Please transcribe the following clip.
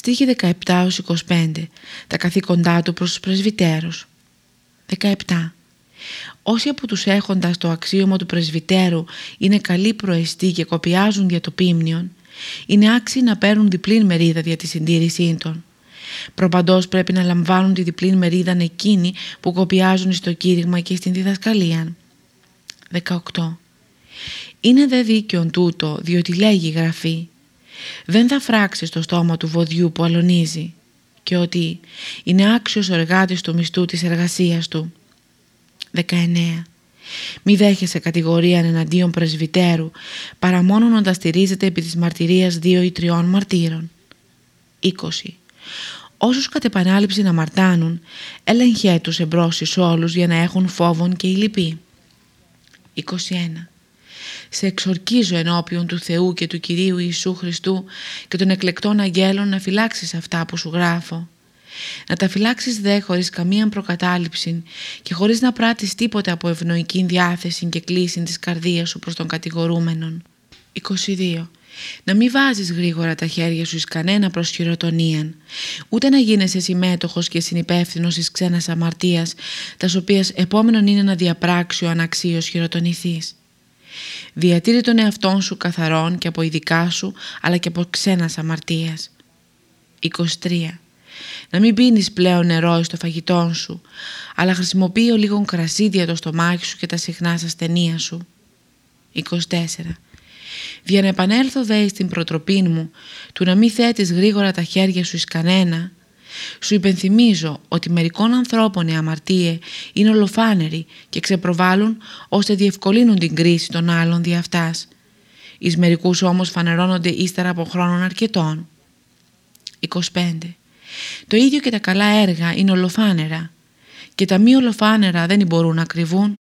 Στίχη 17-25. Τα καθήκοντά του προς τους πρεσβυτέρους. 17. Όσοι από τους έχοντας το αξίωμα του πρεσβυτέρου είναι καλοί προεστοί και κοπιάζουν δια το πίμνιον, είναι άξιοι να παίρνουν διπλήν μερίδα δια τη συντήρησή των. Προπαντός πρέπει να λαμβάνουν τη διπλήν μερίδα εκείνοι που κοπιάζουν στο κήρυγμα και στην διδασκαλία. 18. Είναι δε δίκαιον τούτο, διότι λέγει η Γραφή «Δεν θα φράξει το στόμα του βοδιού που αλωνίζει» και ότι «είναι άξιος ο εργάτης του μισθού της εργασίας του». 19. Μη δέχεσαι κατηγορία εναντίον πρεσβυτέρου παρά μόνο να τα στηρίζεται επί της μαρτυρίας δύο ή τριών μαρτύρων. 20. Όσους κατ' επανάληψη να μαρτάνουν, έλεγχέ τους εμπρός εις όλους για να έχουν φόβον και ηλυπή. 21. Σε εξορκίζω ενώπιον του Θεού και του Κυρίου Ιησού Χριστού και των εκλεκτών αγγέλων να φυλάξεις αυτά που σου γράφω. Να τα φυλάξεις δε χωρίς καμία προκατάληψη και χωρίς να πράττεις τίποτε από ευνοϊκή διάθεση και κλίση της καρδίας σου προς τον κατηγορούμενον. 22. Να μην βάζεις γρήγορα τα χέρια σου εις κανένα προς χειροτονίαν, ούτε να γίνεσαι συμμέτοχος και συνυπεύθυνος εις ξένας αμαρτίας, τας οποίας επόμενον είναι να διαπράξει ο αναξίος χειροτονηθής. Διατήρη τον εαυτόν σου καθαρόν και από ειδικά σου, αλλά και από ξένας αμαρτίας. 23. Να μην πίνεις πλέον νερό στο φαγητό σου, αλλά χρησιμοποιεί ο λίγο κρασίδια το στομάχι σου και τα συχνά ασθενεία σου. 24. Για να επανέλθω δε στην προτροπή μου του να μην θέτεις γρήγορα τα χέρια σου εις κανένα, σου υπενθυμίζω ότι μερικών ανθρώπων οι αμαρτίες είναι ολοφάνεροι και ξεπροβάλλουν ώστε διευκολύνουν την κρίση των άλλων δι' αυτάς. Εις μερικούς όμως φανερώνονται ύστερα από χρόνων αρκετών. 25. Το ίδιο και τα καλά έργα είναι ολοφάνερα και τα μη ολοφάνερα δεν μπορούν να κρυβούν